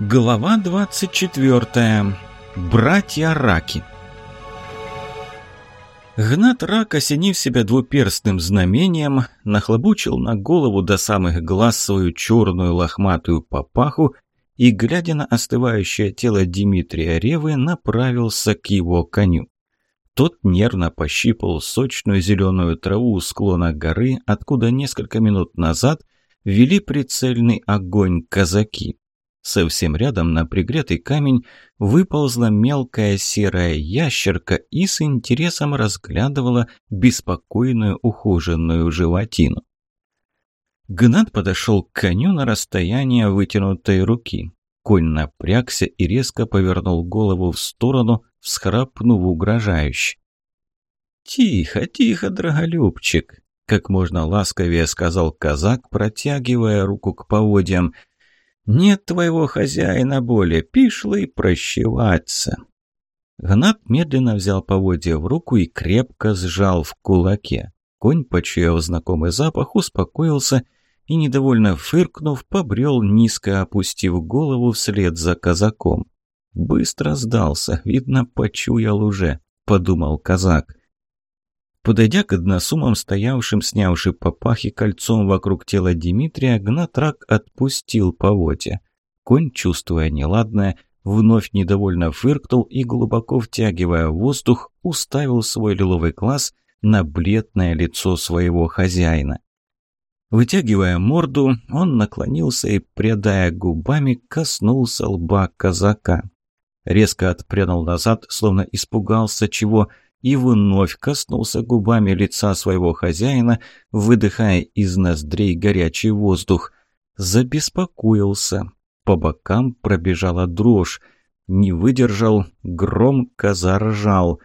Глава 24. Братья Раки. Гнат Рак, осенив себя двуперстным знамением, нахлобучил на голову до самых глаз свою черную лохматую папаху и, глядя на остывающее тело Дмитрия Ревы, направился к его коню. Тот нервно пощипал сочную зеленую траву у склона горы, откуда несколько минут назад вели прицельный огонь казаки. Совсем рядом на пригретый камень выползла мелкая серая ящерка и с интересом разглядывала беспокойную ухоженную животину. Гнат подошел к коню на расстояние вытянутой руки. Конь напрягся и резко повернул голову в сторону, всхрапнув угрожающе. «Тихо, тихо, драголюбчик!» — как можно ласковее сказал казак, протягивая руку к поводьям — нет твоего хозяина более, пишлый прощеваться. Гнат медленно взял поводья в руку и крепко сжал в кулаке. Конь, почуяв знакомый запах, успокоился и, недовольно фыркнув, побрел, низко опустив голову вслед за казаком. «Быстро сдался, видно, почуял уже», — подумал казак. Подойдя к односумам, стоявшим, снявши папахи кольцом вокруг тела Дмитрия, Гнатрак отпустил поводья. Конь, чувствуя неладное, вновь недовольно фыркнул и, глубоко втягивая воздух, уставил свой лиловый глаз на бледное лицо своего хозяина. Вытягивая морду, он наклонился и, прядая губами, коснулся лба казака. Резко отпрянул назад, словно испугался чего – и вновь коснулся губами лица своего хозяина, выдыхая из ноздрей горячий воздух. Забеспокоился. По бокам пробежала дрожь. Не выдержал, громко заржал.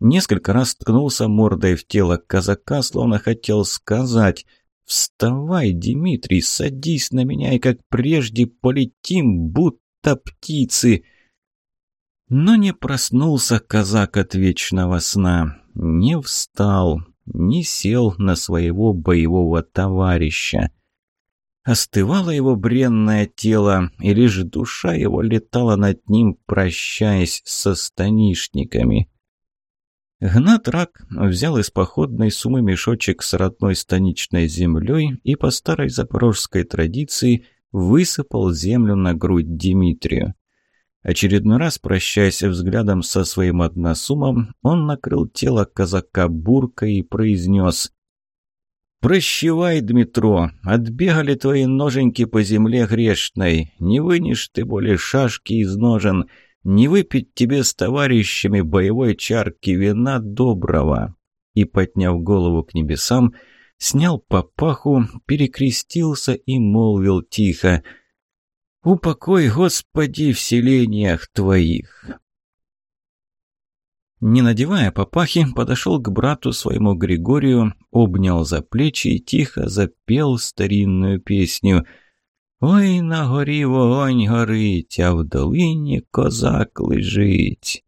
Несколько раз ткнулся мордой в тело казака, словно хотел сказать «Вставай, Дмитрий, садись на меня, и как прежде полетим, будто птицы!» Но не проснулся казак от вечного сна, не встал, не сел на своего боевого товарища. Остывало его бренное тело, и лишь душа его летала над ним, прощаясь со станишниками. Гнат Рак взял из походной суммы мешочек с родной станичной землей и по старой запорожской традиции высыпал землю на грудь Дмитрию. Очередной раз, прощаясь взглядом со своим односумом, он накрыл тело казака буркой и произнес «Прощевай, Дмитро, отбегали твои ноженьки по земле грешной, не вынешь ты более шашки из ножен, не выпить тебе с товарищами боевой чарки вина доброго». И, подняв голову к небесам, снял папаху, перекрестился и молвил тихо – Упокой, Господи, в селениях Твоих!» Не надевая папахи, подошел к брату своему Григорию, обнял за плечи и тихо запел старинную песню «Ой, на горі вогонь горить, а в долині козак лежить».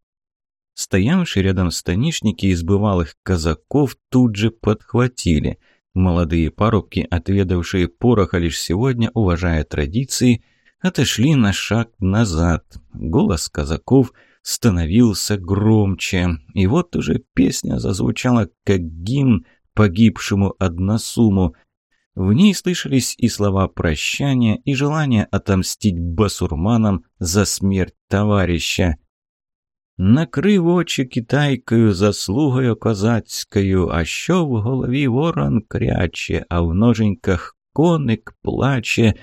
Стоявшие рядом станишники из бывалых казаков тут же подхватили. Молодые парубки, отведавшие пороха лишь сегодня, уважая традиции, отошли на шаг назад. Голос казаков становился громче, и вот уже песня зазвучала как гимн погибшему односуму. В ней слышались и слова прощания, и желание отомстить басурманам за смерть товарища. Накрив очі китайкою заслугою козацькою, а що в голові ворон кряче, а в ноженьках коник плаче,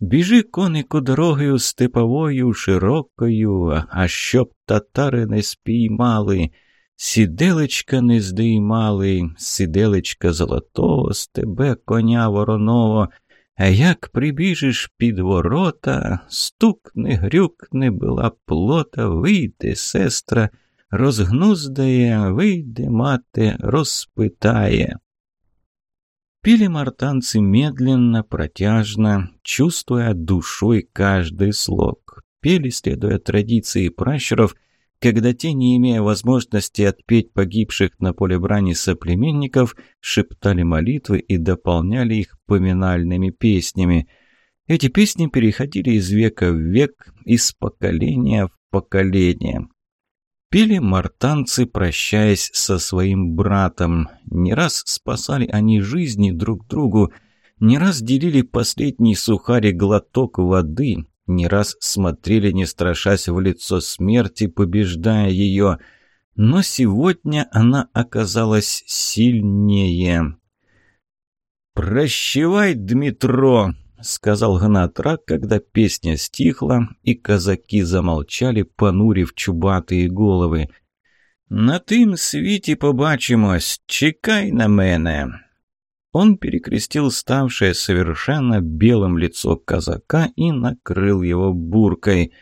Біжи, конику, дорогою степовою, широкою, а щоб татари не спіймали, сіделечка не здіймали, сіделечка золотого, з тебе коня вороного, а як прибіжиш під ворота, стукне, грюкне була плота, вийде, сестра, розгнуздає, вийде мати, розпитає. Пели мартанцы медленно, протяжно, чувствуя душой каждый слог. Пели, следуя традиции пращуров, когда те, не имея возможности отпеть погибших на поле брани соплеменников, шептали молитвы и дополняли их поминальными песнями. Эти песни переходили из века в век, из поколения в поколение. Пели мартанцы, прощаясь со своим братом. Не раз спасали они жизни друг другу, не раз делили последний сухарь глоток воды, не раз смотрели, не страшась в лицо смерти, побеждая ее. Но сегодня она оказалась сильнее. «Прощевай, Дмитро!» — сказал Гнатрак, когда песня стихла, и казаки замолчали, понурив чубатые головы. «На тим світі побачимось, чекай на мене!» Он перекрестил ставшее совершенно белым лицо казака и накрыл его буркой.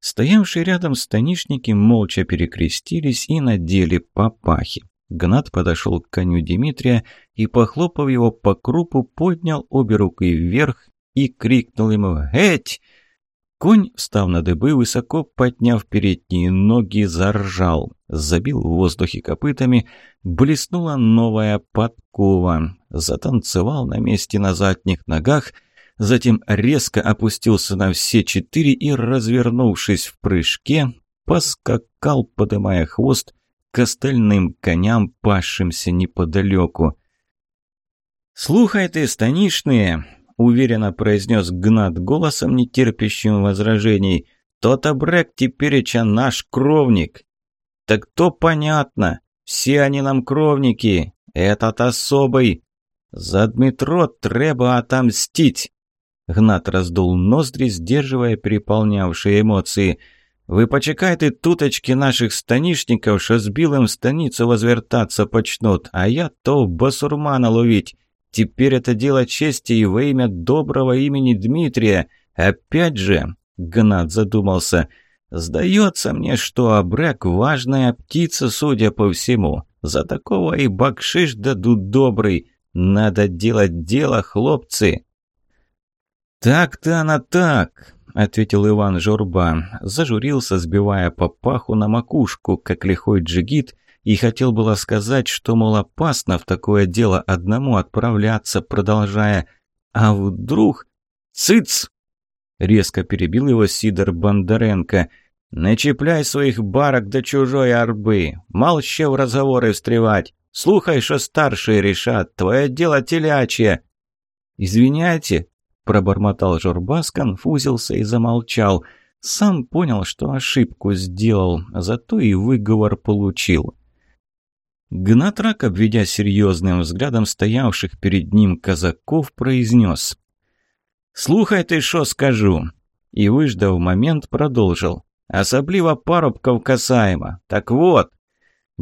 Стоявшие рядом станишники молча перекрестились и надели папахи. Гнат подошел к коню Дмитрия и, похлопав его по крупу, поднял обе руки вверх и крикнул ему «Эть!». Конь, встав на дыбы, высоко подняв передние ноги, заржал, забил в воздухе копытами, блеснула новая подкова, затанцевал на месте на задних ногах, затем резко опустился на все четыре и, развернувшись в прыжке, поскакал, подымая хвост, к остальным коням, пасшимся неподалеку. «Слухай ты, станишные!» — уверенно произнес Гнат голосом, нетерпящим возражений. «То-то Брэк тепереча наш кровник!» «Так то понятно! Все они нам кровники! Этот особый! За Дмитро треба отомстить!» Гнат раздул ноздри, сдерживая переполнявшие эмоции — вы почекайте туточки наших станишников, що з білим в станицу возвертаться почнут, а я то басурмана ловить. Теперь это дело чести и во имя доброго имени Дмитрия. Опять же, Гнат задумался, сдается мне, что Абрек важная птица, судя по всему. За такого и бакшиш дадут добрый. Надо делать дело, хлопцы. Так-то она так. — ответил Иван Журба. Зажурился, сбивая папаху на макушку, как лихой джигит, и хотел было сказать, что, мол, опасно в такое дело одному отправляться, продолжая «А вдруг...» «Цыц!» — резко перебил его Сидор Бондаренко. «Не чіпляй своих барок до чужой арбы, молча в разговоры встревать. Слухай, что старшие решат, твое дело телячье». «Извиняйте», Пробормотал Журба, сконфузился и замолчал. Сам понял, что ошибку сделал, зато и выговор получил. Гнатрак, обведя серьезным взглядом стоявших перед ним казаков, произнес «Слухай ты, что скажу!» И, выждав момент, продолжил. «Особливо парубков касаемо. Так вот,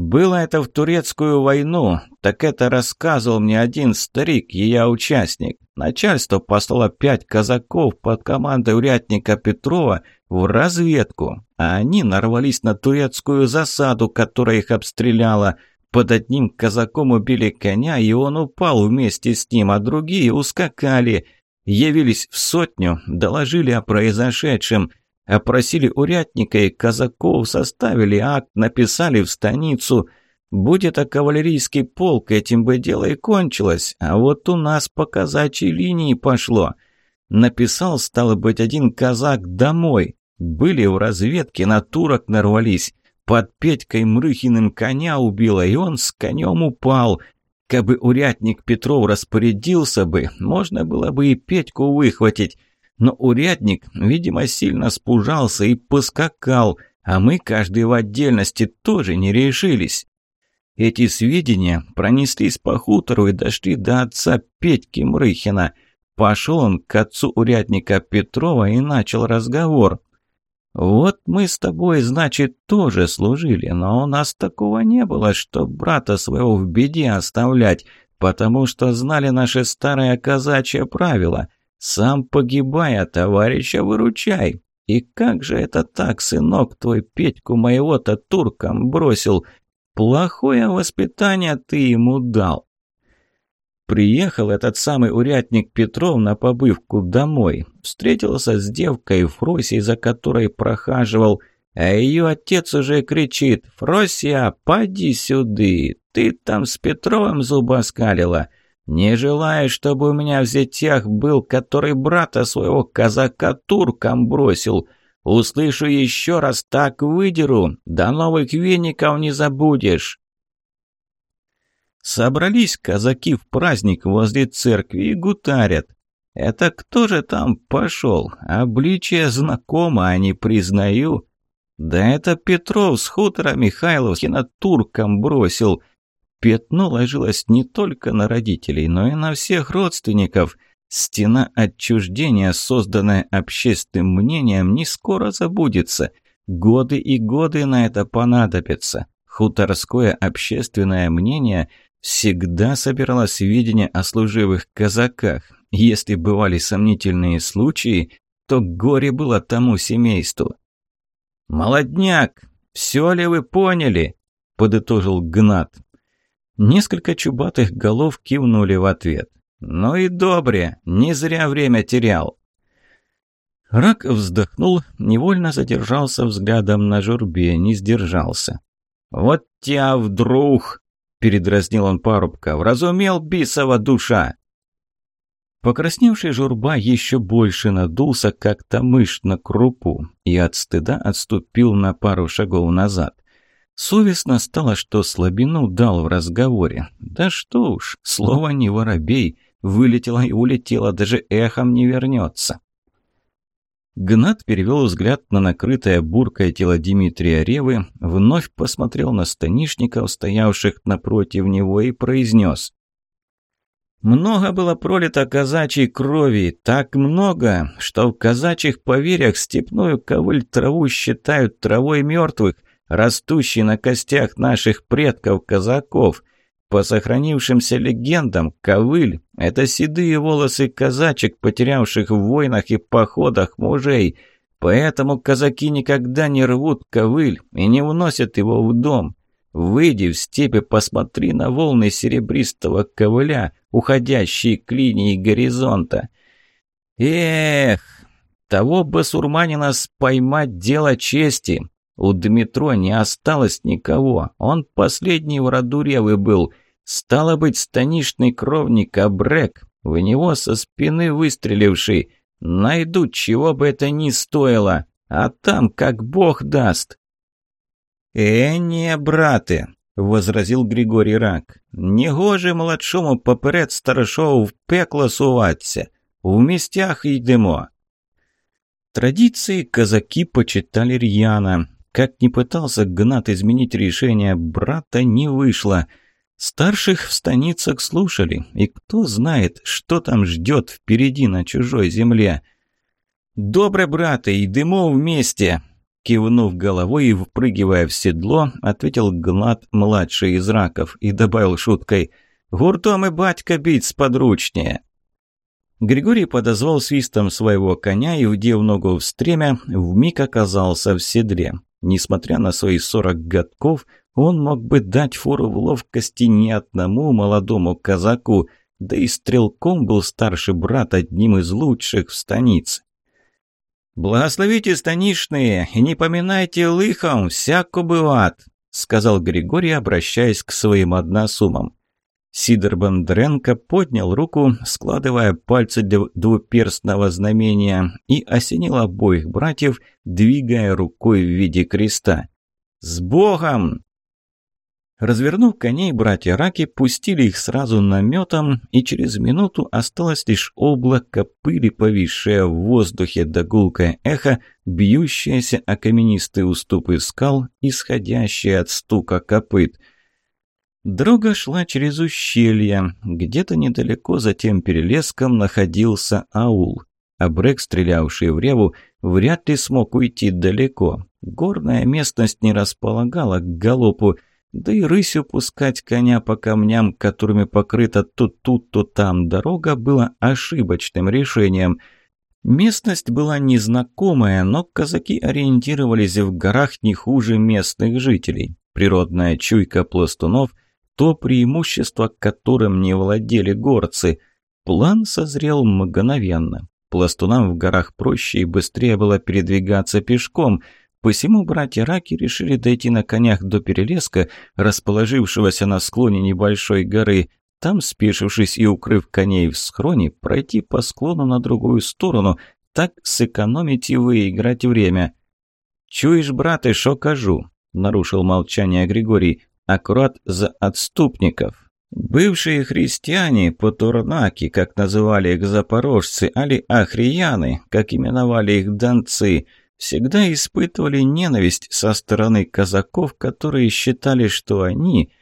было это в турецкую войну, так это рассказывал мне один старик, ее участник. Начальство послало пять казаков под командой урядника Петрова в разведку, а они нарвались на турецкую засаду, которая их обстреляла. Под одним казаком убили коня, и он упал вместе с ним, а другие ускакали. Явились в сотню, доложили о произошедшем. Опросили урядника и казаков, составили акт, написали в станицу. Будь это кавалерийский полк, этим бы дело и кончилось. А вот у нас по казачьей линии пошло. Написал, стало быть, один казак домой. Были в разведке, на турок нарвались. Под Петькой Мрыхиным коня убило, и он с конем упал. Кабы урядник Петров распорядился бы, можно было бы и Петьку выхватить. Но урядник, видимо, сильно спужался и поскакал, а мы, каждый в отдельности, тоже не решились. Эти сведения пронеслись по хутору и дошли до отца Петьки Мрыхина. Пошел он к отцу урядника Петрова и начал разговор. «Вот мы с тобой, значит, тоже служили, но у нас такого не было, что брата своего в беде оставлять, потому что знали наше старое казачье правило — сам погибай, а товарища выручай. И как же это так, сынок, твой Петьку моего-то туркам бросил? Плохое воспитание ты ему дал. Приехал этот самый урядник Петров на побывку домой. Встретился с девкой Фросей, за которой прохаживал. А ее отец уже кричит «Фросия, поди сюды! Ты там с Петровым зубоскалила!» Не желаю, чтобы у меня в зятях был, который брата своего казака туркам бросил. Услышу еще раз, так выдеру, до новых веников не забудешь». Собрались казаки в праздник возле церкви и гутарят. Это кто же там пошел? Обличие знакомо, а не признаю. Да это Петров с хутора Михайловскина туркам бросил. Пятно ложилось не только на родителей, но и на всех родственников. Стена отчуждения, созданная общественным мнением, не скоро забудется. Годы и годы на это понадобятся. Хуторское общественное мнение всегда собирало сведения о служивых казаках. Если бывали сомнительные случаи, то горе было тому семейству. «Молодняк, все ли вы поняли?» – подытожил Гнат. Несколько чубатых голов кивнули в ответ. «Ну и добре, не зря время терял». Рак вздохнул, невольно задержался взглядом на журбе, не сдержался. «Вот тебя вдруг!» — передразнил он парубка. «Вразумел бисова душа!» Покрасневший журба еще больше надулся, как-то мышь на крупу, и от стыда отступил на пару шагов назад. Совестно стало, что слабину дал в разговоре. Да что уж, слово не воробей, вылетело и улетело, даже эхом не вернется. Гнат перевел взгляд на накрытое буркой тело Дмитрия Ревы, вновь посмотрел на станишников, стоявших напротив него, и произнес. «Много было пролито казачьей крови, так много, что в казачьих поверьях степную ковыль траву считают травой мертвых, растущий на костях наших предков-казаков. По сохранившимся легендам, ковыль – это седые волосы казачек, потерявших в войнах и походах мужей. Поэтому казаки никогда не рвут ковыль и не уносят его в дом. Выйди в степи, посмотри на волны серебристого ковыля, уходящие к линии горизонта. Эх, того басурманина споймать дело чести. У Дмитро не осталось никого. Он последний в роду Ревы был. Стало быть, станишный кровник Абрек. В него со спины выстреливший. Найдут, чего бы это ни стоило. А там, как бог даст. «Э, не, брате», — возразил Григорий Рак. «Негоже младшому поперед старшого в пекло суватися. В містях йдемо». Традиции казаки почитали рьяно. Как ни пытался Гнат изменить решение брата, не вышло. Старших в станицах слушали, и кто знает, что там ждет впереди на чужой земле. «Добре, брате, йдемо вместе!» Кивнув головой и впрыгивая в седло, ответил Гнат, младший из раков, и добавил шуткой «Гуртом и батька бить сподручнее!» Григорий подозвал свистом своего коня и, вдев ногу в стремя, вмиг оказался в седле. Несмотря на свои сорок годков, он мог бы дать фору в ловкости не одному молодому казаку, да и стрелком был старший брат одним из лучших в станице. «Благословите станишные и не поминайте лыхом, всяко бывает», сказал Григорий, обращаясь к своим односумам. Сидор Бондаренко поднял руку, складывая пальцы для двуперстного знамения, и осенил обоих братьев, двигая рукой в виде креста. «С Богом!» Развернув коней, братья Раки пустили их сразу наметом, и через минуту осталось лишь облако пыли, повисшее в воздухе до гулкое эхо, бьющееся о каменистые уступы скал, исходящее от стука копыт – Дорога шла через ущелье. Где-то недалеко за тем перелеском находился аул. А Брэк, стрелявший в реву, вряд ли смог уйти далеко. Горная местность не располагала к галопу, да и рысью пускать коня по камням, которыми покрыта то тут, то там дорога, было ошибочным решением. Местность была незнакомая, но казаки ориентировались в горах не хуже местных жителей. Природная чуйка пластунов – то преимущество, которым не владели горцы. План созрел мгновенно. Пластунам в горах проще и быстрее было передвигаться пешком, посему братья Раки решили дойти на конях до перелеска, расположившегося на склоне небольшой горы, там, спешившись и укрыв коней в схроне, пройти по склону на другую сторону, так сэкономить и выиграть время. «Чуешь, брат, и шо кажу?» – нарушил молчание Григорий. «Аккурат за отступников». Бывшие христиане, потурнаки, как называли их запорожцы, али ахрияны, как именовали их донцы, всегда испытывали ненависть со стороны казаков, которые считали, что они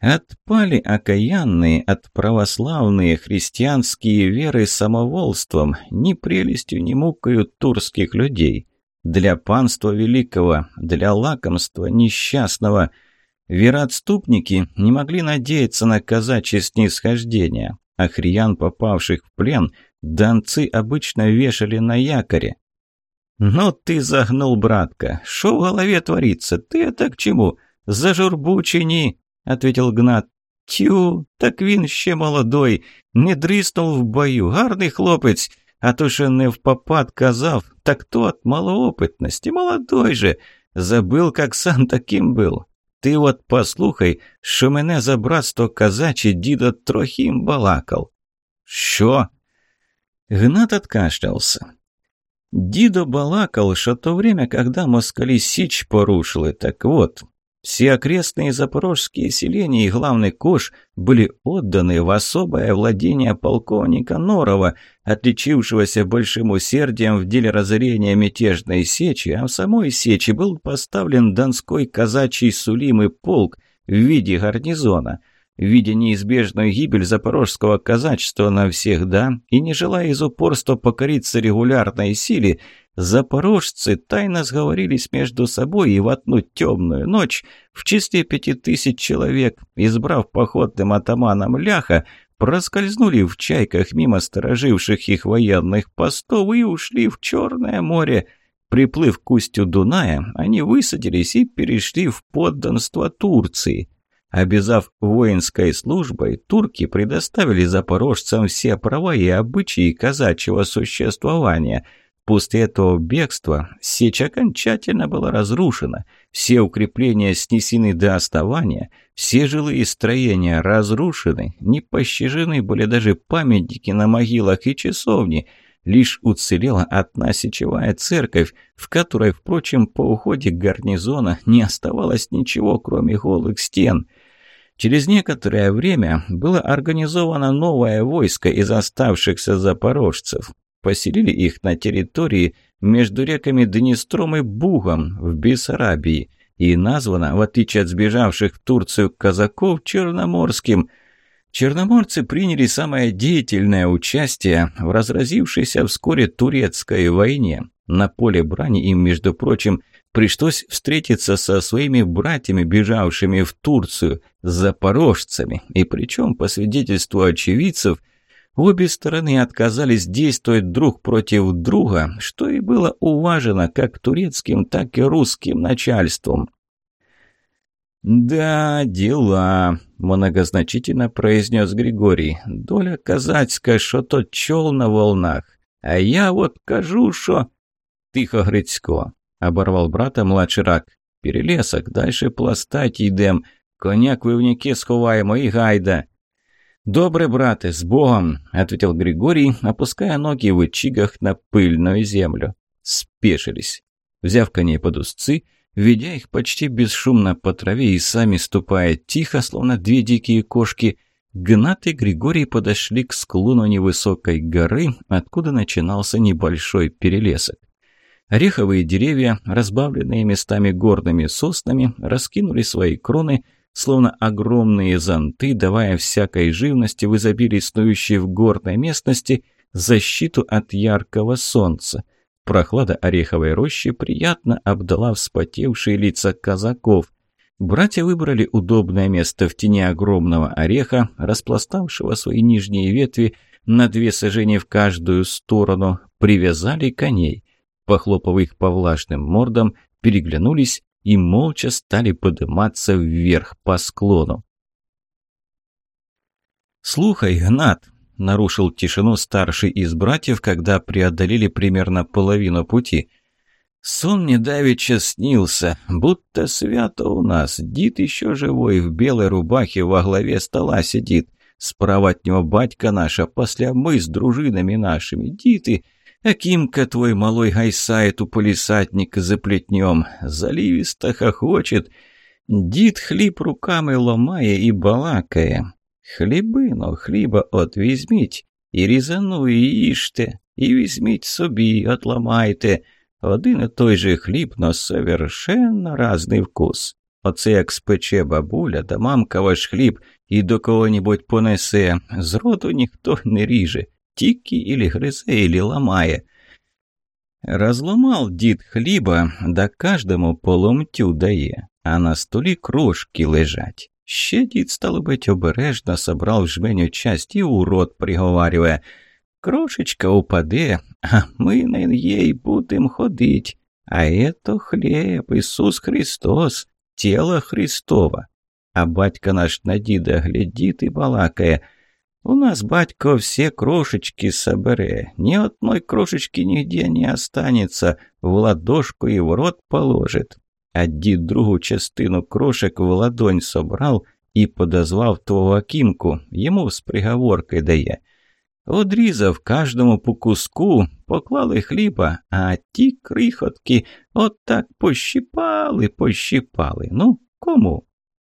отпали окаянные от православные христианские веры самоволством, ни прелестью не мукают турских людей. Для панства великого, для лакомства несчастного – Вероотступники не могли надеяться на казачье снисхождение. Ахриян, попавших в плен, донцы обычно вешали на якоре. «Ну ты загнул, братка! Шо в голове творится? Ты это к чему? За журбу чини!» — ответил Гнат. «Тю, так він ще молодой, не дріснув в бою, гарний хлопець, а то ще не в попад казав, так то от малоопитності, молодой же, забыл, как сам таким был. Ти от послухай, що мене за братство казачі дідо трохим балакав. Що? Гнат откашлялся. Дидо балакал, что то время, когда москали Сич порушили, так вот, все окрестные запорожские селения и главный Кош были отданы в особое владение полковника Норова, отличившегося большим усердием в деле разорения мятежной сечи, а в самой сечи был поставлен Донской казачий Сулимый полк в виде гарнизона. Видя неизбежную гибель запорожского казачества навсегда и не желая из упорства покориться регулярной силе, Запорожцы тайно сговорились между собой и в одну темную ночь в числе пяти тысяч человек, избрав походным атаманом Ляха, проскользнули в чайках мимо стороживших их военных постов и ушли в Черное море. Приплыв к устью Дуная, они высадились и перешли в подданство Турции. Обязав воинской службой, турки предоставили запорожцам все права и обычаи казачьего существования – После этого бегства сечь окончательно была разрушена, все укрепления снесены до основания, все жилые строения разрушены, не пощажены были даже памятники на могилах и часовни, лишь уцелела одна сечевая церковь, в которой, впрочем, по уходе гарнизона не оставалось ничего, кроме голых стен – Через некоторое время было организовано новое войско из оставшихся запорожцев поселили их на территории между реками Днестром и Бугом в Бессарабии и названа, в отличие от сбежавших в Турцию казаков, Черноморским. Черноморцы приняли самое деятельное участие в разразившейся вскоре турецкой войне. На поле брани им, между прочим, пришлось встретиться со своими братьями, бежавшими в Турцию, запорожцами, и причем, по свидетельству очевидцев – Обе стороны отказались действовать друг против друга, что и было уважено как турецким, так и русским начальством. «Да, дела», – многозначительно произнес Григорий. «Доля казацька, что тот чел на волнах. А я вот кажу, что...» «Тихо, Грицько», – оборвал брата младший рак. «Перелесок, дальше пластать йдем. Коняк вивняки сховаємо і гайда». «Добрый, браты, с Богом!» – ответил Григорий, опуская ноги в ичигах на пыльную землю. Спешились. Взяв коней под узцы, ведя их почти бесшумно по траве и сами ступая тихо, словно две дикие кошки, Гнат и Григорий подошли к склону невысокой горы, откуда начинался небольшой перелесок. Ореховые деревья, разбавленные местами горными соснами, раскинули свои кроны – словно огромные зонты, давая всякой живности в изобилии снующей в горной местности защиту от яркого солнца. Прохлада ореховой рощи приятно обдала вспотевшие лица казаков. Братья выбрали удобное место в тени огромного ореха, распластавшего свои нижние ветви на две сажени в каждую сторону, привязали коней. Похлопав их по влажным мордам, переглянулись и молча стали подниматься вверх по склону. «Слухай, Гнат!» – нарушил тишину старший из братьев, когда преодолели примерно половину пути. «Сон мне снился, будто свято у нас. Дид еще живой, в белой рубахе во главе стола сидит. Справа от него батька наш, а после мы с дружинами нашими. Діти, Акимка твой малой гайсает у полисадника за плетнем, заливисто хохочет. Дід хліб руками ломає і балакає. Хлібино, хліба от візьміть, і різану, і їжте, і візьміть собі, от. Один і той же хліб, но совершенно разний вкус. Оце як спече бабуля, да мамка ваш хліб і до кого-небудь понесе. З роду ніхто не ріже, тільки ілі гризе, ілі ламає. Розломав дід хліба, да кожному по ломтю дає, а на столі крошки лежать. Ще дід, стало быть, обережно собрав жменю часть і у рот приговарює. Крошечка упаде, а ми на їй будем ходить. А это хліб, Ісус Христос, тіло Христова. А батька наш на діда глядить і балакає. У нас батько все крошечки собере, ни одной крошечки нигде не останется, в ладошку и в рот положит. А дід другу частину крошек в ладонь собрал і подозвав того Акимку, йому з приговорки дає. Одрізав кожному по куску, поклали хліба, а ті крихотки отак пощипали, пощипали. Ну, кому?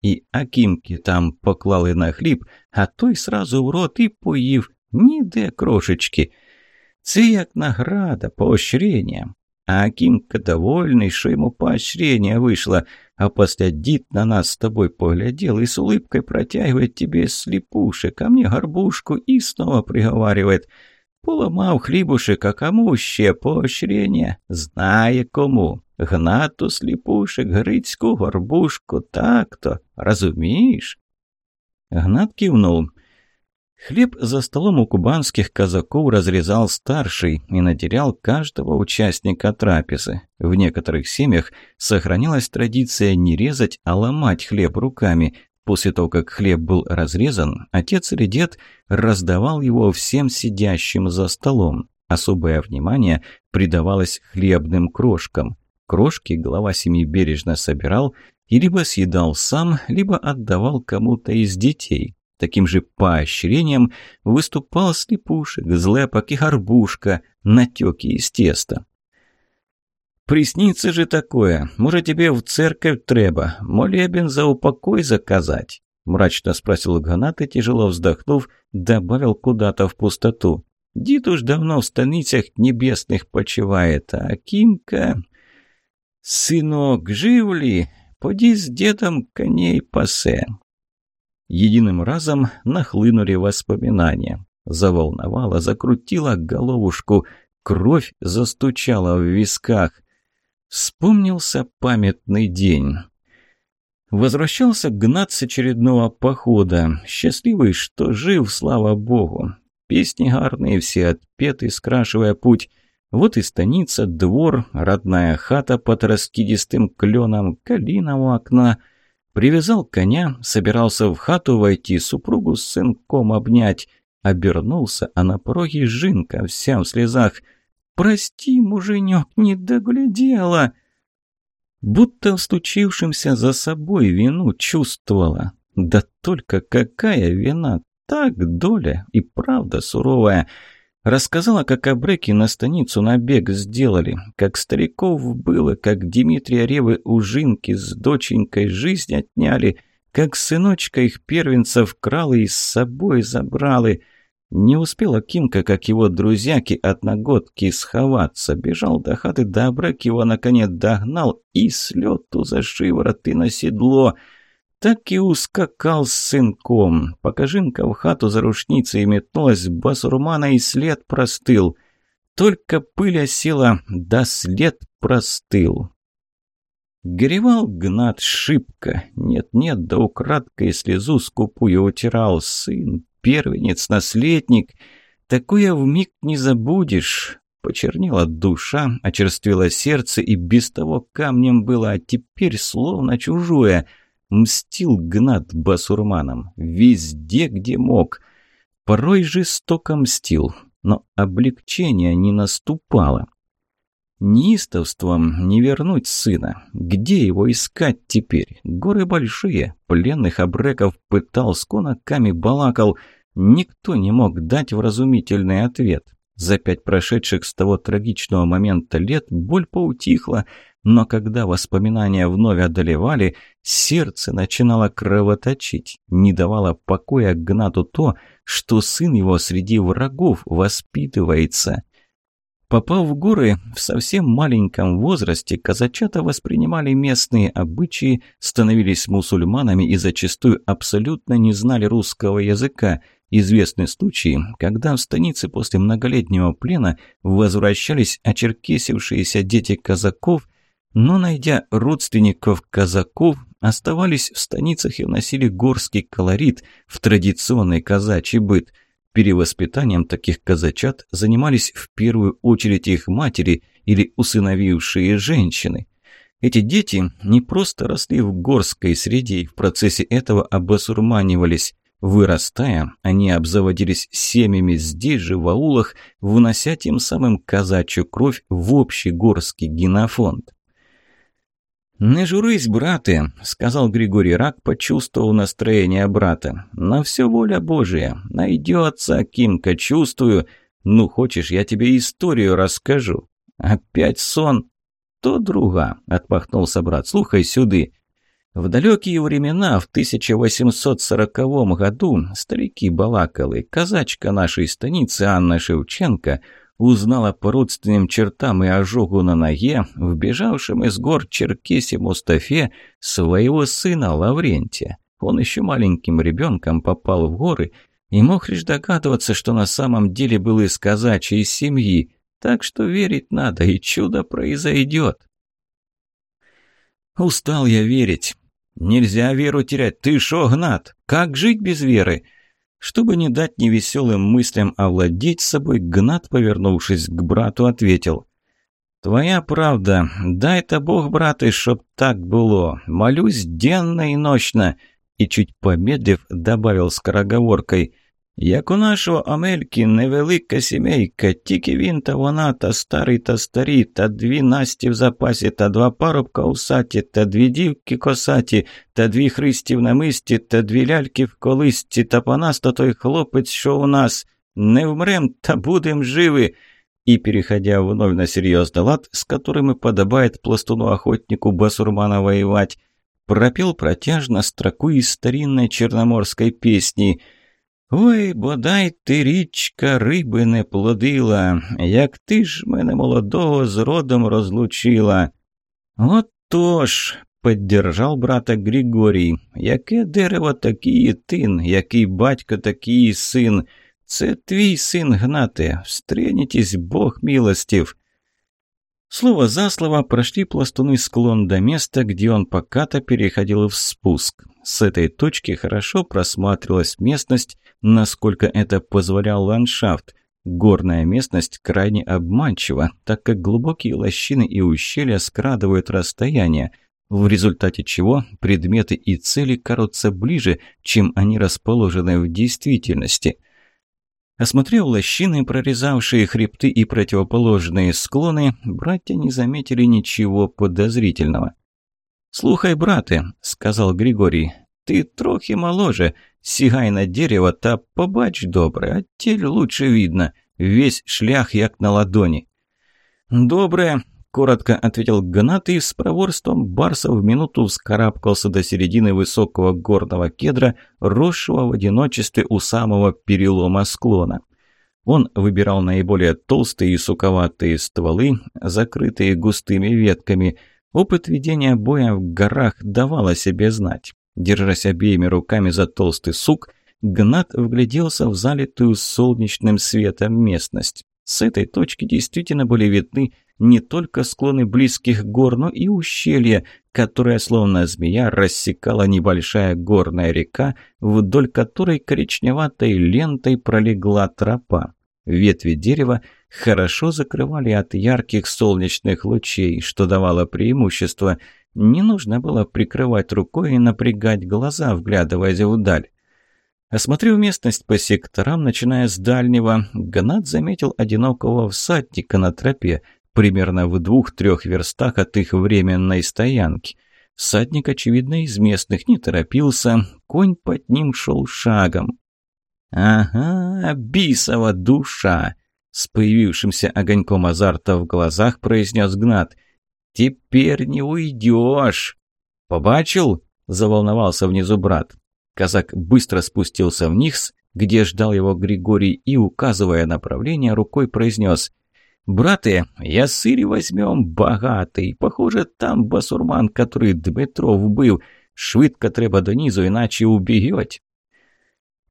І Акімки там поклали на хліб, а той сразу в рот і поїв ніде крошечки. Це як награда, поощрення. А Акимка довольний, що йому поощрення вийшло, а після дід на нас з тобою поглядел і з улыбкой протягивает тебе сліпушек, а мені горбушку і снова приговаривает. Поламав хлібушек, а кому ще поощрення? Знає кому. Гнату сліпушек, Грицьку горбушку, так-то, розумієш? Гнат кивнул. Хлеб за столом у кубанских казаков разрезал старший и натерял каждого участника трапезы. В некоторых семьях сохранялась традиция не резать, а ломать хлеб руками. После того, как хлеб был разрезан, отец или дед раздавал его всем сидящим за столом. Особое внимание придавалось хлебным крошкам. Крошки глава семьи бережно собирал и либо съедал сам, либо отдавал кому-то из детей. Таким же поощрением выступал слепушек, злепок и горбушка, натеки из теста. «Приснится же такое. Может, тебе в церковь треба. Молебен за упокой заказать?» Мрачно спросил Гнат и, тяжело вздохнув, добавил куда-то в пустоту. «Дід уж давно в станицах небесных почивает, а Кимка...» «Сынок, жив ли? Поди с дедом коней пасе». Единым разом нахлынули воспоминания. Заволновала, закрутила головушку, кровь застучала в висках. Вспомнился памятный день. Возвращался Гнат с очередного похода, счастливый, что жив, слава богу. Песни гарные все отпеты, скрашивая путь. Вот и станица, двор, родная хата под раскидистым кленом, калина у окна. Привязал коня, собирался в хату войти, супругу с сынком обнять. Обернулся, а на пороге жинка, вся в слезах. «Прости, муженек, не доглядела!» Будто в стучившемся за собой вину чувствовала. Да только какая вина! Так доля и правда суровая — Рассказала, как обреки на станицу набег сделали, как стариков было, как Дмитрия Ревы у Жинки с доченькой жизнь отняли, как сыночка их первенцев крал и с собой забралы. Не успела Кимка, как его друзьяки одногодки, сховаться. Бежал до хаты, до обрек его наконец догнал и с лету за шиворот и на седло — так и ускакал с сынком. Пока Жинка в хату за рушницей метнулась, басурмана и след простыл. Только пыль осела, да след простыл. Горевал Гнат шибко. Нет-нет, да украдкой слезу скупую утирал. Сын, первенец, наследник. Такое вмиг не забудешь. Почернела душа, очерствело сердце, и без того камнем было, а теперь словно чужое — Мстил Гнат басурманам везде, где мог. Порой жестоко мстил, но облегчение не наступало. Неистовством не вернуть сына. Где его искать теперь? Горы большие. Пленных обреков пытал, с конаками балакал. Никто не мог дать вразумительный ответ. За пять прошедших с того трагичного момента лет боль поутихла, но когда воспоминания вновь одолевали, сердце начинало кровоточить, не давало покоя Гнату то, что сын его среди врагов воспитывается. Попав в горы в совсем маленьком возрасте, казачата воспринимали местные обычаи, становились мусульманами и зачастую абсолютно не знали русского языка. Известны случаи, когда в станице после многолетнего плена возвращались очеркесившиеся дети казаков, но, найдя родственников казаков, оставались в станицах и вносили горский колорит в традиционный казачий быт – Перевоспитанием таких казачат занимались в первую очередь их матери или усыновившие женщины. Эти дети не просто росли в горской среде и в процессе этого обосурманивались. Вырастая, они обзаводились семьями здесь же, в аулах, внося тем самым казачью кровь в общий горский генофонд. «Не журись, браты», — сказал Григорий Рак, почувствовав настроение брата. «На все воля Божия. Найдется, Кимка, чувствую. Ну, хочешь, я тебе историю расскажу?» «Опять сон?» «То друга», — отпахнулся брат. «Слухай сюды. В далекие времена, в 1840 году, старики балакалы, казачка нашей станицы Анна Шевченко — узнала по родственным чертам и ожогу на ноге, вбежавшем из гор Черкесе Мустафе, своего сына Лаврентия. Он еще маленьким ребенком попал в горы и мог лишь догадываться, что на самом деле был из казачьей семьи, так что верить надо, и чудо произойдет. Устал я верить. Нельзя веру терять. Ты шо, Гнат? Как жить без веры? Чтобы не дать невеселым мыслям овладеть собой, Гнат, повернувшись к брату, ответил. «Твоя правда. Дай-то Бог, браты, чтоб так было. Молюсь денно и ночно». И чуть помедлив, добавил скороговоркой – Як у нашого Омельки невелика сімейка, тільки він та вона, та старий та старі, та дві насті в запасі, та два парубка усаті, та дві дівки косаті, та дві христі в намисті, та дві ляльки в колисці, та по нас та той хлопець, що у нас. Не вмрем, та будем живы. И, переходя вновь на серьезный лад, с которым и подобает пластуну-охотнику Басурмана воевать, пропел протяжно строку из старинной черноморской песни – Ой, бодай ти річка риби не плодила, як ти ж мене молодого з родом розлучила. Отож, піддержав брата Григорій, яке дерево такий тин, який батько такий син. Це твій син Гнате, встренитесь, Бог милостив. Слово за слово прошли пластуны склон до места, где он покато переходил в спуск. С этой точки хорошо просматривалась местность, насколько это позволял ландшафт. Горная местность крайне обманчива, так как глубокие лощины и ущелья скрадывают расстояние, в результате чего предметы и цели кажутся ближе, чем они расположены в действительности – Осмотрев лощины, прорезавшие хребты и противоположные склоны, братья не заметили ничего подозрительного. «Слухай, брате», — сказал Григорий, — «ты трохи моложе, сігай на дерево та побач добре, а тель лучше видно, весь шлях як на ладони». «Добре», – коротко ответил Гнат и с проворством барса в минуту вскарабкался до середины высокого горного кедра, росшего в одиночестве у самого перелома склона. Он выбирал наиболее толстые и суковатые стволы, закрытые густыми ветками. Опыт ведения боя в горах давал о себе знать. Держась обеими руками за толстый сук, Гнат вгляделся в залитую солнечным светом местность. С этой точки действительно были видны не только склоны близких гор, но и ущелья, которое, словно змея, рассекала небольшая горная река, вдоль которой коричневатой лентой пролегла тропа. Ветви дерева хорошо закрывали от ярких солнечных лучей, что давало преимущество. Не нужно было прикрывать рукой и напрягать глаза, вглядываясь вдаль. Осмотрев местность по секторам, начиная с дальнего, Гнат заметил одинокого всадника на тропе – примерно в двух-трех верстах от их временной стоянки. Садник, очевидно, из местных не торопился, конь под ним шел шагом. «Ага, бисова душа!» С появившимся огоньком азарта в глазах произнес Гнат. «Теперь не уйдешь!» «Побачил?» – заволновался внизу брат. Казак быстро спустился вниз, где ждал его Григорий, и, указывая направление, рукой произнес «Браты, я сырі возьмем богатый. Похоже, там басурман, который Дмитров был. Швидко треба донизу, иначе убегать».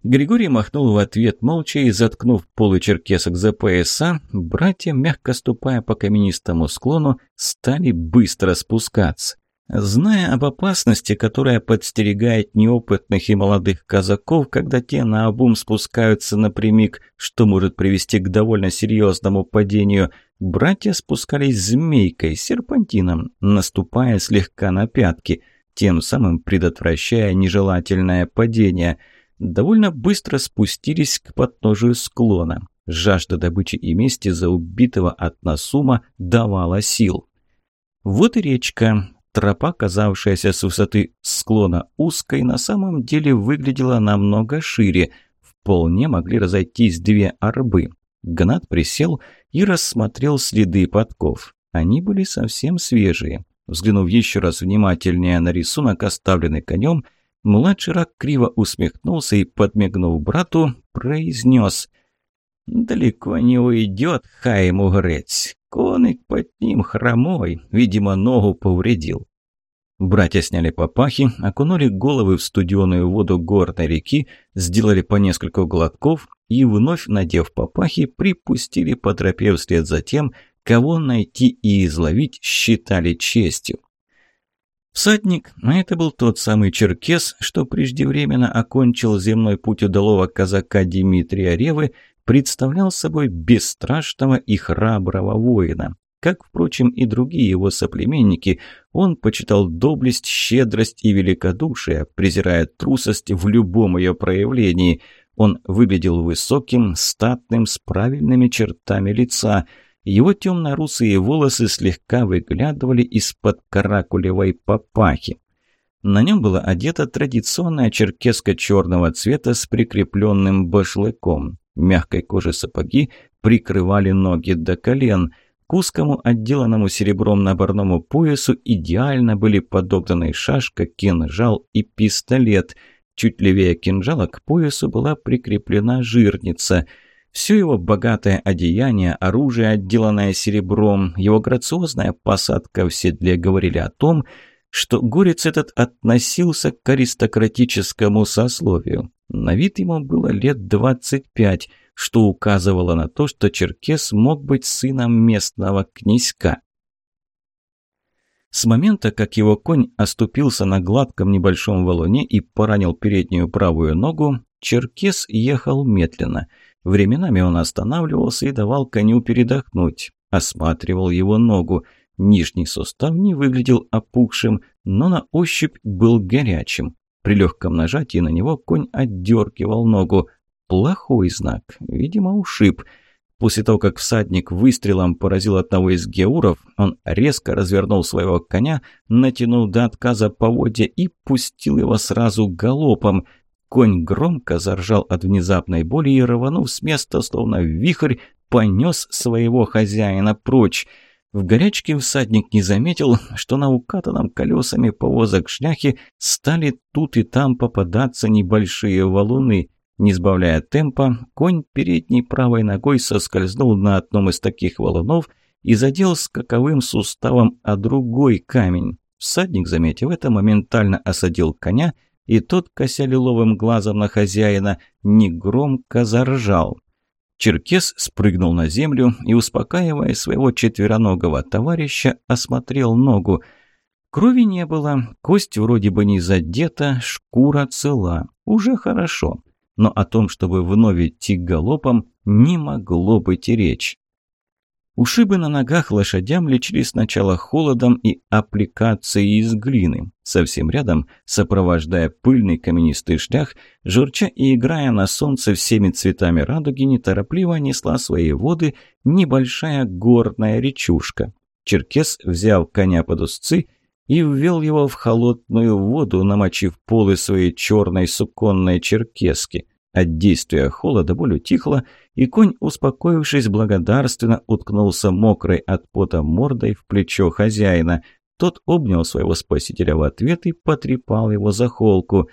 Григорий махнул в ответ молча и, заткнув полы черкесок за пояса, братья, мягко ступая по каменистому склону, стали быстро спускаться. Зная об опасности, которая подстерегает неопытных и молодых казаков, когда те наобум спускаются напрямик, что может привести к довольно серьезному падению, братья спускались змейкой, серпантином, наступая слегка на пятки, тем самым предотвращая нежелательное падение. Довольно быстро спустились к подножию склона. Жажда добычи и мести за убитого от Насума давала сил. Вот и речка. Тропа, казавшаяся с высоты склона узкой, на самом деле выглядела намного шире. Вполне могли разойтись две арбы. Гнат присел и рассмотрел следы подков. Они были совсем свежие. Взглянув еще раз внимательнее на рисунок, оставленный конем, младший рак криво усмехнулся и, подмигнув брату, произнес «Далеко не уйдет Хайм Угрець. Коник под ним хромой, видимо, ногу повредил. Братья сняли папахи, окунули головы в студеную воду горной реки, сделали по несколько глотков и, вновь надев папахи, припустили по тропе вслед за тем, кого найти и изловить считали честью. Всадник, а это был тот самый черкес, что преждевременно окончил земной путь удалого казака Дмитрия Ревы, представлял собой бесстрашного и храброго воина. Как, впрочем, и другие его соплеменники, он почитал доблесть, щедрость и великодушие, презирая трусость в любом ее проявлении. Он выглядел высоким, статным, с правильными чертами лица. Его темно-русые волосы слегка выглядывали из-под каракулевой папахи. На нем была одета традиционная черкеска черного цвета с прикрепленным башлыком. Мягкой кожи сапоги прикрывали ноги до колен. К узкому отделанному серебром наборному поясу идеально были подобраны шашка, кинжал и пистолет. Чуть левее кинжала к поясу была прикреплена жирница. Все его богатое одеяние, оружие, отделанное серебром, его грациозная посадка в седле говорили о том, что горец этот относился к аристократическому сословию. На вид ему было лет 25, что указывало на то, что Черкес мог быть сыном местного князька. С момента, как его конь оступился на гладком небольшом валуне и поранил переднюю правую ногу, Черкес ехал медленно. Временами он останавливался и давал коню передохнуть, осматривал его ногу. Нижний сустав не выглядел опухшим, но на ощупь был горячим. При легком нажатии на него конь отдергивал ногу. Плохой знак. Видимо, ушиб. После того, как всадник выстрелом поразил одного из геуров, он резко развернул своего коня, натянул до отказа поводья и пустил его сразу галопом. Конь громко заржал от внезапной боли и, рванув с места, словно вихрь, понес своего хозяина прочь. В горячке всадник не заметил, что на укатанном колесами повозок шляхи стали тут и там попадаться небольшие валуны. Не сбавляя темпа, конь передней правой ногой соскользнул на одном из таких валунов и задел скаковым суставом о другой камень. Всадник, заметив это, моментально осадил коня, и тот, кося лиловым глазом на хозяина, негромко заржал. Черкес спрыгнул на землю и, успокаивая своего четвероногого товарища, осмотрел ногу. Крови не было, кость вроде бы не задета, шкура цела. Уже хорошо. Но о том, чтобы вновь идти галопом, не могло быть и речь. Ушибы на ногах лошадям лечили сначала холодом и аппликацией из глины. Совсем рядом, сопровождая пыльный каменистый шлях, журча и играя на солнце всеми цветами радуги, неторопливо несла свои воды небольшая горная речушка. Черкес, взяв коня под узцы, и ввел его в холодную воду, намочив полы своей черной суконной черкески. От действия холода боль утихла, и конь, успокоившись благодарственно, уткнулся мокрой от пота мордой в плечо хозяина. Тот обнял своего спасителя в ответ и потрепал его за холку.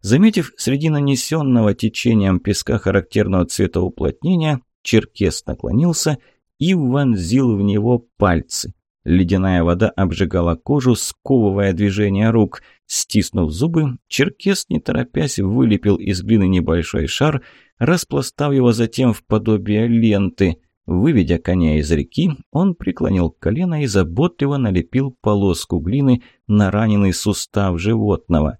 Заметив среди нанесенного течением песка характерного цвета уплотнения, черкес наклонился и вонзил в него пальцы. Ледяная вода обжигала кожу, сковывая движение рук. Стиснув зубы, черкес, не торопясь, вылепил из глины небольшой шар, распластав его затем в подобие ленты. Выведя коня из реки, он преклонил колено и заботливо налепил полоску глины на раненый сустав животного.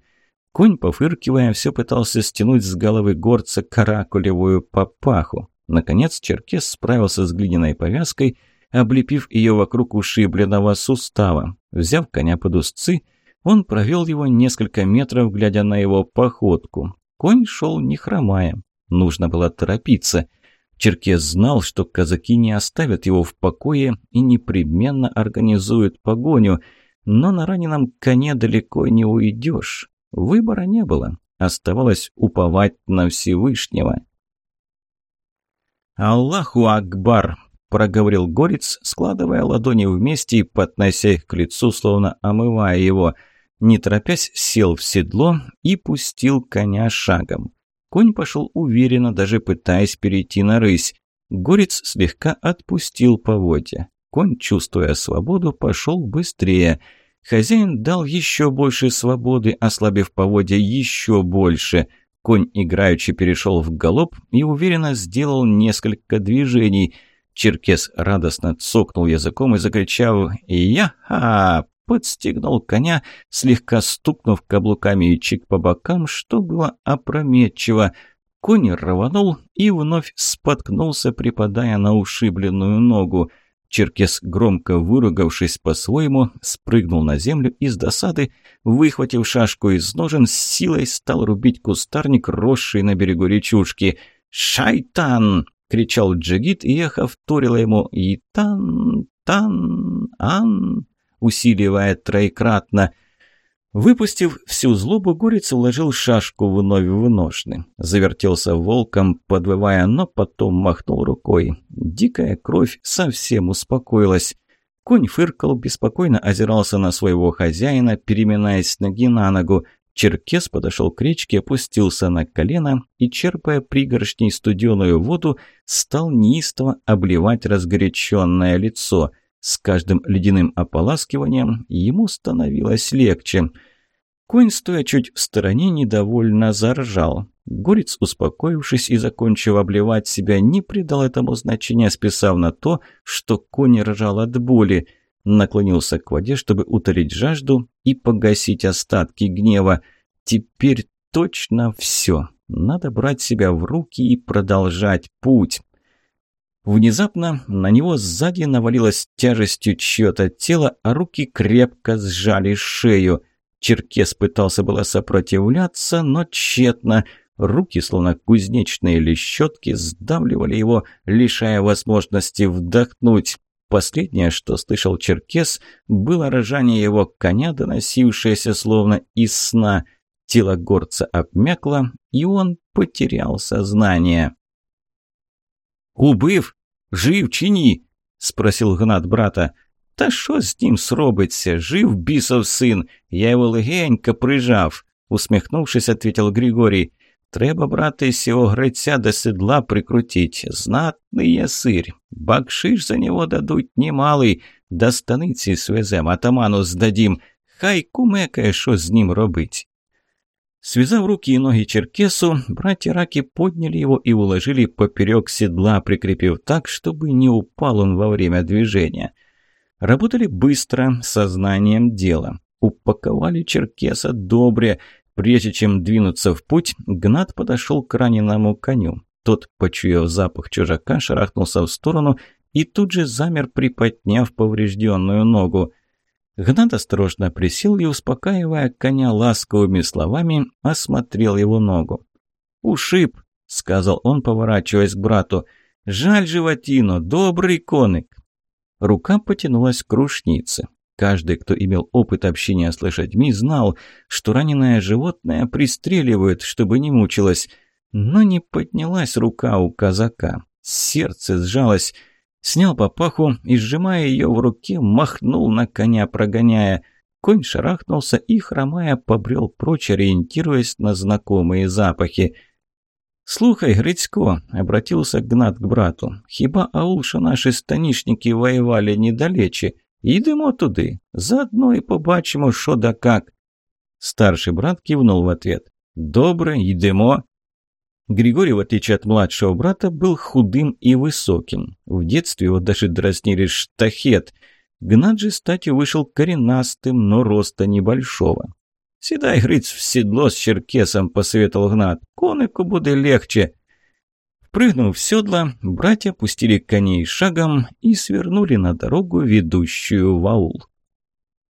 Конь, пофыркивая, все пытался стянуть с головы горца каракулевую папаху. Наконец черкес справился с глиняной повязкой – облепив ее вокруг ушибленного сустава. Взяв коня под узцы, он провел его несколько метров, глядя на его походку. Конь шел не хромая. Нужно было торопиться. Черкес знал, что казаки не оставят его в покое и непременно организуют погоню, но на раненом коне далеко не уйдешь. Выбора не было. Оставалось уповать на Всевышнего. «Аллаху Акбар!» – проговорил Горец, складывая ладони вместе и поднося их к лицу, словно омывая его. Не торопясь, сел в седло и пустил коня шагом. Конь пошел уверенно, даже пытаясь перейти на рысь. Горец слегка отпустил поводья. Конь, чувствуя свободу, пошел быстрее. Хозяин дал еще больше свободы, ослабив поводья еще больше. Конь играючи перешел в галоп и уверенно сделал несколько движений – Черкес радостно цокнул языком и, закричав «Я-ха!», подстегнул коня, слегка стукнув каблуками и чик по бокам, что было опрометчиво. Конь рванул и вновь споткнулся, припадая на ушибленную ногу. Черкес, громко выругавшись по-своему, спрыгнул на землю и с досады, выхватив шашку из ножен, с силой стал рубить кустарник, росший на берегу речушки. «Шайтан!» — кричал Джигит, и эхо вторило ему «И тан, тан, ан», усиливая троекратно. Выпустив всю злобу, Горец уложил шашку вновь в ножны. Завертелся волком, подвывая, но потом махнул рукой. Дикая кровь совсем успокоилась. Конь фыркал, беспокойно озирался на своего хозяина, переминаясь ноги на ногу. Черкес подошел к речке, опустился на колено и, черпая пригоршней студеную воду, стал неистово обливать разгоряченное лицо. С каждым ледяным ополаскиванием ему становилось легче. Конь, стоя чуть в стороне, недовольно заржал. Горец, успокоившись и закончив обливать себя, не придал этому значения, списав на то, что конь ржал от боли – наклонился к воде, чтобы утолить жажду и погасить остатки гнева. Теперь точно все. Надо брать себя в руки и продолжать путь. Внезапно на него сзади навалилось тяжестью чье-то тело, а руки крепко сжали шею. Черкес пытался было сопротивляться, но тщетно. Руки, словно кузнечные лещетки, сдавливали его, лишая возможности вдохнуть. Последнее, что слышал Черкес, было рожание его коня, доносившееся словно из сна. Тело горца обмякло, и он потерял сознание. «Убив? Жив чини?» – спросил Гнат брата. «Та що з ним сробиться? Жив бісов сын, я его легенько прижав», – усмехнувшись, ответил Григорий. Треба, брати, сього гриця до седла прикрутить. Знатний є сир. Бакшиш за нього дадуть немалий. До станиці свезем, атаману здадім. Хай кумекає, що з ним робить. Связав руки и ноги черкесу, братья Раки подняли его и уложили поперек седла, прикрепив так, чтобы не упал он во время движения. Работали быстро, сознанием дела. Упаковали черкеса добре, Прежде чем двинуться в путь, Гнат подошел к раненому коню. Тот, почуяв запах чужака, шарахнулся в сторону и тут же замер, приподняв поврежденную ногу. Гнат осторожно присел и, успокаивая коня ласковыми словами, осмотрел его ногу. «Ушиб», — сказал он, поворачиваясь к брату. «Жаль животину, добрый коник». Рука потянулась к рушнице. Каждый, кто имел опыт общения с лошадьми, знал, что раненое животное пристреливают, чтобы не мучилось. Но не поднялась рука у казака. Сердце сжалось. Снял папаху и, сжимая ее в руке, махнул на коня, прогоняя. Конь шарахнулся и, хромая, побрел прочь, ориентируясь на знакомые запахи. «Слухай, Грицько», — обратился Гнат к брату, — «хіба аул, що наші станішники воювали недалече? Йдемо туди, заодно і побачимо, що да как». Старший брат кивнул в ответ. «Добре, йдемо». Григорий, в отличие от младшего брата, был худым и высоким. В детстве его даже дразнили «штахет». Гнат же, статью вышел коренастым, но роста небольшого. «Седай, Гриц, в седло с черкесом», — посоветовал Гнат. «Конику буде легче». Прыгнув в седло, братья пустили коней шагом и свернули на дорогу, ведущую в аул.